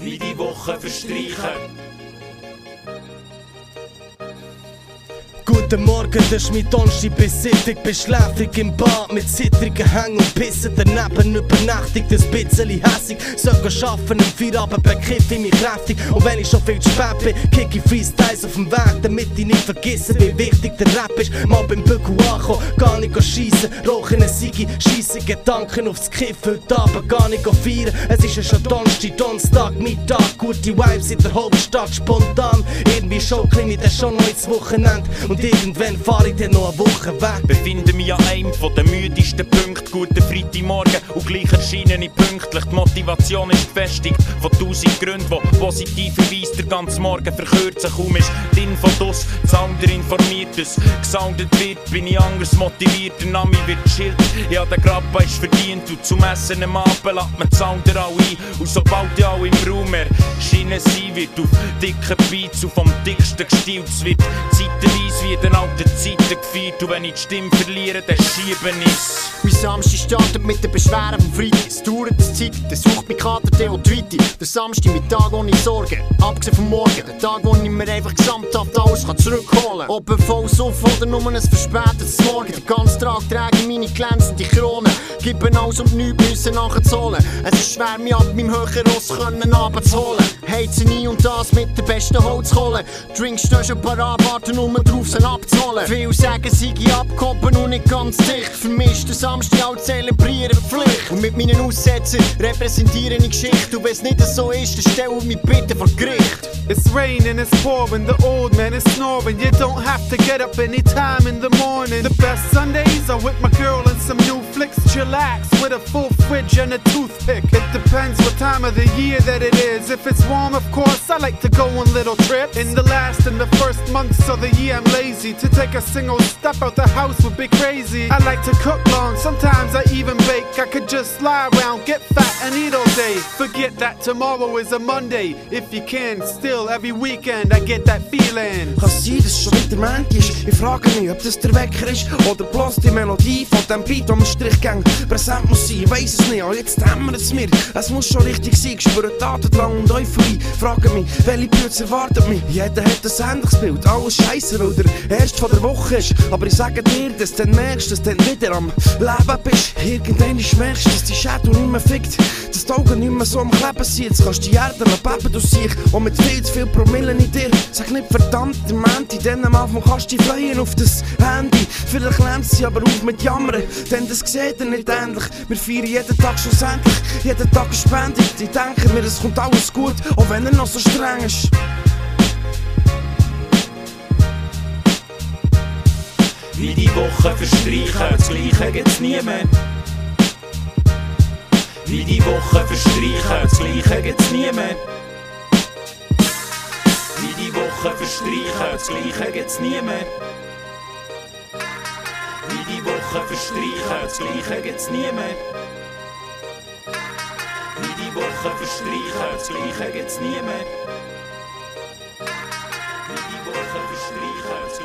wie die Wochen verstreichen. Guten Morgen, das ist mein Donnerstag bis Sittag Beschläfrig im Bad mit zittrigen Hängen und Bissen Daneben übernächtigt, ein bisschen hässig. Soll arbeiten, im Feierabend bekiffe ich mich kräftig. Und wenn ich schon viel zu spät bin, kick ich Freestyles auf dem Weg Damit ich nicht vergesse, wie wichtig der Rap ist. Mal beim Bügel ankommen, gar nicht schiessen. Rauchen eine Sigi, scheisse Gedanken aufs Kiffen Heute Abend gar nicht feiern. Es ist ja schon Donnerstag, Donnerstag, Mittag. Gute Vibes in der Hauptstadt, spontan Irgendwie schon klein, dann schon noch ins Wochenende Und irgendwann fahr ich dann noch eine Woche weg. Befinde mich an einem von den müdesten Punkten. Guten Freitagmorgen und gleich erscheine ich pünktlich. Die Motivation ist gefestigt von tausend Gründen, die positiverweise der ganze Morgen verkürzen. Kaum ist die Info das, das andere informiert uns. Gesoundet wird, bin ich anders motiviert. Der Name wird Schild, ja der Grappa ist verdient. Und zum Essen am Abend lässt man die Sounder auch ein. Und sobald ich auch im Raum erscheinen sein wird, auf dicken Beats und vom dicksten gestielt, es wird zeitweise wie den alten Zeiten gefeiert und wenn ich die Stimme verliere, dann schiebe ich's. Mein Samstag startet mit den Beschwerden vom Freitag. Es dauert Zeit, dann sucht mein Kater und Tweety. Der Samstag mit Tag ohne Sorgen, abgesehen vom Morgen. Der Tag, wo ich mir einfach gesamthaft alles kann zurückholen kann. Ob ein volles Auf oder nur ein verspätetes Morgen. Den ganzen Tag trage ich meine glänzende Krone. Gib alles und nichts müssen nachzuholen. Es ist schwer, mich ab meinem höheren Ross können abzuholen. Heizen nie und das mit der besten Holzkohle. Drinks stehen schon parat, warten nur drauf, sie abzuholen. Viele sagen, sie gehen abgehoben und nicht ganz dicht. Für mich ist der Samstag auch zelebrieren Pflicht. Und mit meinen Aussätzen repräsentiere ich Geschichte. Und nicht so ist, dann stell mich bitte vor Gericht. It's raining, it's pouring, the old man is snoring. You don't have to get up anytime in the morning. The best Sundays are with my girl and some new flicks. Chillax with a full fridge and a toothpick. It depends what time of the year that it is. If it's warm, of course, I like to go on little trips. In the last and the first months of the year, I'm lazy. To take a single step out the house would be crazy. I like to cook long, sometimes I even bake. I could just lie around, get fat, and eat all day. Forget that tomorrow is a Monday. If you can, still every weekend I get that feeling. Kann sein, dass es schon wieder Montag ist? Ich frage mich, ob das der Wecker ist oder bloß die Melodie von dem Beat, am Strichgang präsent muss sein. Ich weiss es nicht, aber jetzt hämmert es mir. Es muss schon richtig sein, ich spüre Tatendrang und Euphorie. Frage mich, welche Blüte erwartet mich? Jeder hat ein ähnliches Bild, alles scheiße, weil der erste von der Woche ist. Aber ich sage dir, dass du dann merkst, dass du dann wieder am Leben bist. Irgendwann merkst du, dass die Shadow nicht mehr fickt, dass die Augen nicht mehr so am Kleben sind. Jetzt kannst du die Erde beben durch sich und mit viel zu viel Promille in dir. Sag nicht verdammt, der Menti, dann am Anfang kannst du dich freuen auf das Handy. Vielleicht lernt sie aber auf mit Jammern, denn das sieht er nicht ähnlich. Wir feiern jeden Tag schlussendlich, jeden Tag ist spendig. Ich denke mir, es kommt alles gut, auch wenn er noch so streng ist. Wochen verstreichen, das Gleiche gibt's nie mehr. Wie die Wochen verstreichen, das Gleiche gibt's nie mehr. Wie die Wochen verstreichen, das Gleiche gibt's nie mehr. Wie die Wochen verstreichen, das Gleiche gibt's nie mehr. Wie die Wochen verstreichen, das Gleiche gibt's nie mehr. Wie die Wochen verstreichen,